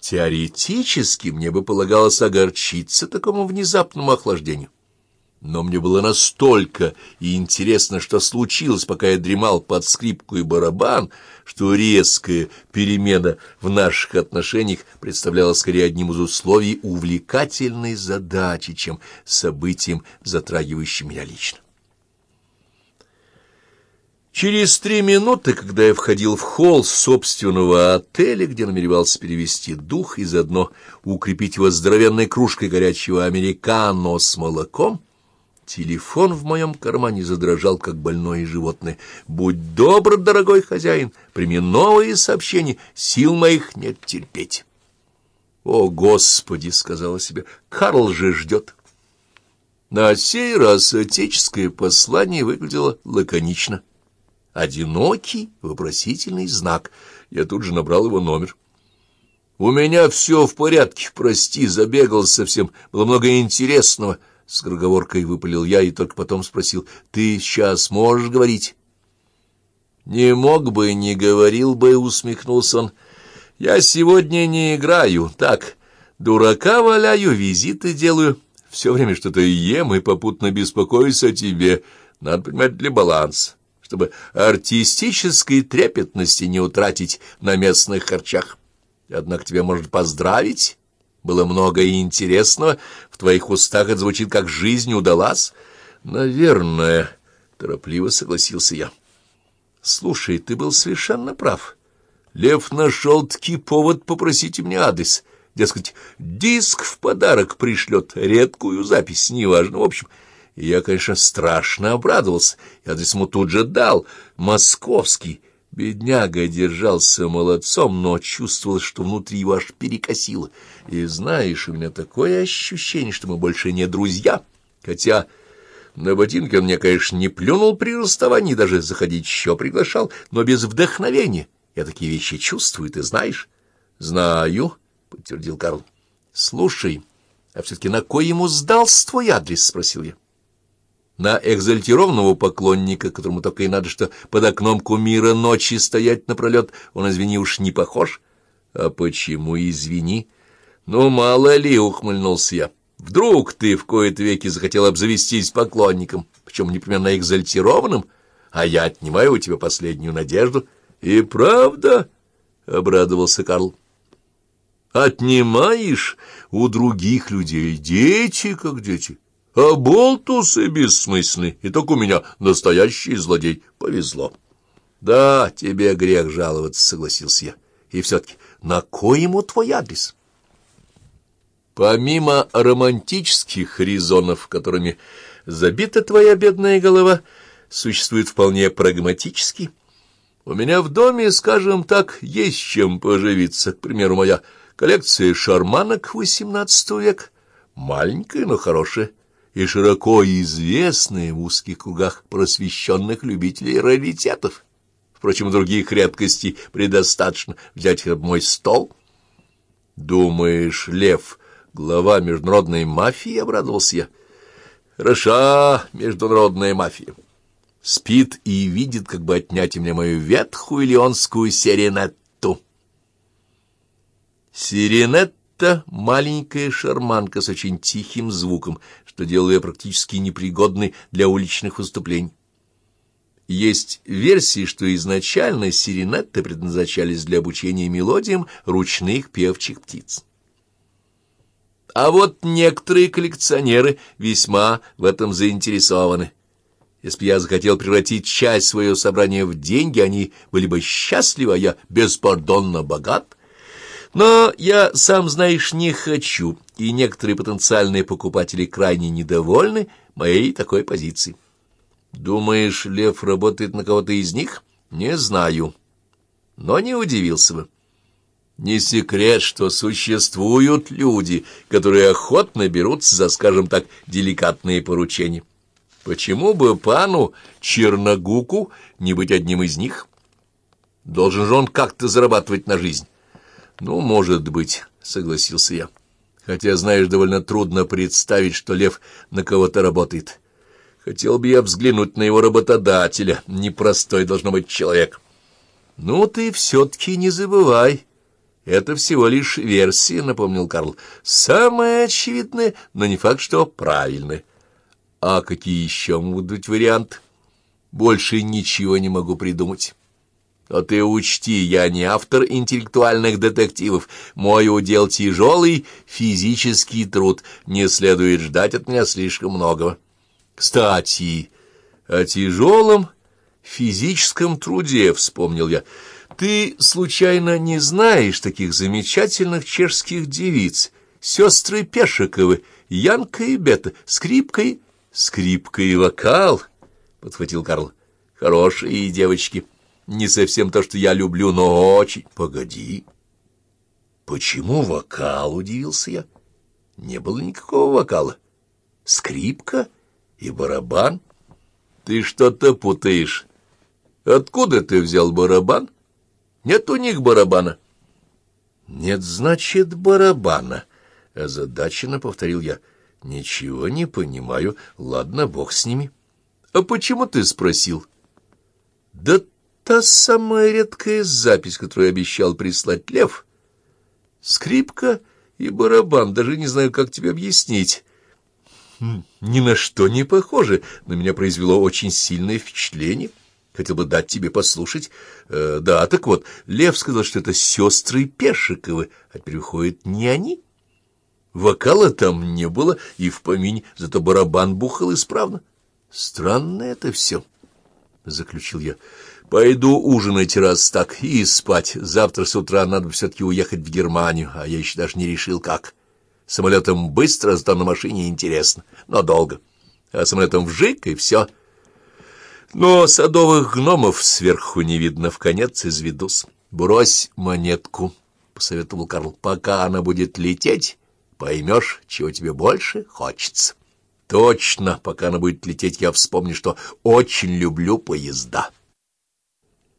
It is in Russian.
Теоретически мне бы полагалось огорчиться такому внезапному охлаждению. Но мне было настолько интересно, что случилось, пока я дремал под скрипку и барабан, что резкая перемена в наших отношениях представляла скорее одним из условий увлекательной задачи, чем событием, затрагивающим меня лично. Через три минуты, когда я входил в холл собственного отеля, где намеревался перевести дух и заодно укрепить его здоровенной кружкой горячего американо с молоком, телефон в моем кармане задрожал, как больное животное. «Будь добр, дорогой хозяин, прими новые сообщения, сил моих нет терпеть». «О, Господи!» — сказала себе, — «Карл же ждет». На сей раз отеческое послание выглядело лаконично одинокий вопросительный знак. Я тут же набрал его номер. «У меня все в порядке, прости, забегал совсем, было много интересного». С круговоркой выпалил я и только потом спросил, «Ты сейчас можешь говорить?» «Не мог бы, не говорил бы», — усмехнулся он. «Я сегодня не играю, так, дурака валяю, визиты делаю, все время что-то ем и попутно беспокоюсь о тебе, надо понимать для баланса чтобы артистической трепетности не утратить на местных харчах. Однако тебя может поздравить. Было много и интересного. В твоих устах это звучит, как жизнь удалась. Наверное, — торопливо согласился я. Слушай, ты был совершенно прав. Лев нашел-таки повод попросить у меня адрес. Дескать, диск в подарок пришлет, редкую запись, неважно. В общем, и я, конечно, страшно обрадовался, и адрес ему тут же дал, московский. Бедняга держался молодцом, но чувствовал, что внутри его аж перекосило. И знаешь, у меня такое ощущение, что мы больше не друзья, хотя... На ботинки он мне, конечно, не плюнул при расставании, даже заходить еще приглашал, но без вдохновения. Я такие вещи чувствую, ты знаешь? — Знаю, — подтвердил Карл. — Слушай, а все-таки на кой ему сдался твой адрес? — спросил я. — на экзальтированного поклонника, которому только и надо, что под окном кумира ночи стоять напролет, он, извини, уж не похож. А почему извини? Ну, мало ли, ухмыльнулся я. Вдруг ты в кои-то веки захотел обзавестись поклонником, причем непременно экзальтированным, а я отнимаю у тебя последнюю надежду. И правда, — обрадовался Карл, — отнимаешь у других людей дети, как дети. А болтусы бессмысленны, и только у меня настоящий злодей. Повезло. Да, тебе грех жаловаться, согласился я. И все-таки на кой ему твой адрес? Помимо романтических резонов, которыми забита твоя бедная голова, существует вполне прагматический. У меня в доме, скажем так, есть чем поживиться. К примеру, моя коллекция шарманок XVIII века. Маленькая, но хорошая и широко известные в узких кругах просвещенных любителей раритетов. Впрочем, других редкостей предостаточно взять хотя мой стол. Думаешь, Лев, глава международной мафии, обрадовался я? Хороша международная мафия. Спит и видит, как бы отнять у меня мою ветхую леонскую серенетту. Сиренетта — маленькая шарманка с очень тихим звуком, что делало ее практически непригодной для уличных выступлений. Есть версии, что изначально сиренетты предназначались для обучения мелодиям ручных певчих птиц. А вот некоторые коллекционеры весьма в этом заинтересованы. Если бы я захотел превратить часть своего собрания в деньги, они были бы счастливы, а я беспардонно богат. Но я, сам знаешь, не хочу, и некоторые потенциальные покупатели крайне недовольны моей такой позицией. Думаешь, Лев работает на кого-то из них? Не знаю. Но не удивился бы. Не секрет, что существуют люди, которые охотно берутся за, скажем так, деликатные поручения. Почему бы пану Черногуку не быть одним из них? Должен же он как-то зарабатывать на жизнь. «Ну, может быть», — согласился я. «Хотя, знаешь, довольно трудно представить, что Лев на кого-то работает. Хотел бы я взглянуть на его работодателя. Непростой должно быть человек». «Ну, ты все-таки не забывай. Это всего лишь версия, — напомнил Карл. Самое очевидное, но не факт, что правильное. А какие еще могут быть варианты? Больше ничего не могу придумать. А ты учти, я не автор интеллектуальных детективов. Мой удел тяжелый физический труд. Не следует ждать от меня слишком многого. Кстати, о тяжелом физическом труде вспомнил я. Ты, случайно, не знаешь таких замечательных чешских девиц? Сестры Пешиковы, Янка и Бета, скрипка и... Скрипка и вокал, — подхватил Карл. Хорошие девочки. Не совсем то, что я люблю, но очень... Погоди. Почему вокал, — удивился я. Не было никакого вокала. Скрипка и барабан. Ты что-то путаешь. Откуда ты взял барабан? Нет у них барабана. Нет, значит, барабана. Озадаченно повторил я. Ничего не понимаю. Ладно, бог с ними. А почему ты спросил? Да та самая редкая запись, которую обещал прислать Лев. Скрипка и барабан, даже не знаю, как тебе объяснить. Хм, ни на что не похоже, на меня произвело очень сильное впечатление. Хотел бы дать тебе послушать. Э, да, так вот, Лев сказал, что это сестры Пешиковы, а теперь выходит не они. Вокала там не было, и в помине, зато барабан бухал исправно. Странно это все, — заключил я. Пойду ужинать раз так и спать. Завтра с утра надо все-таки уехать в Германию, а я еще даже не решил, как. Самолетом быстро, зато на машине интересно, но долго. А самолетом вжик, и все — но садовых гномов сверху не видно, в конец изведусь. Брось монетку, — посоветовал Карл, — пока она будет лететь, поймешь, чего тебе больше хочется. Точно, пока она будет лететь, я вспомню, что очень люблю поезда.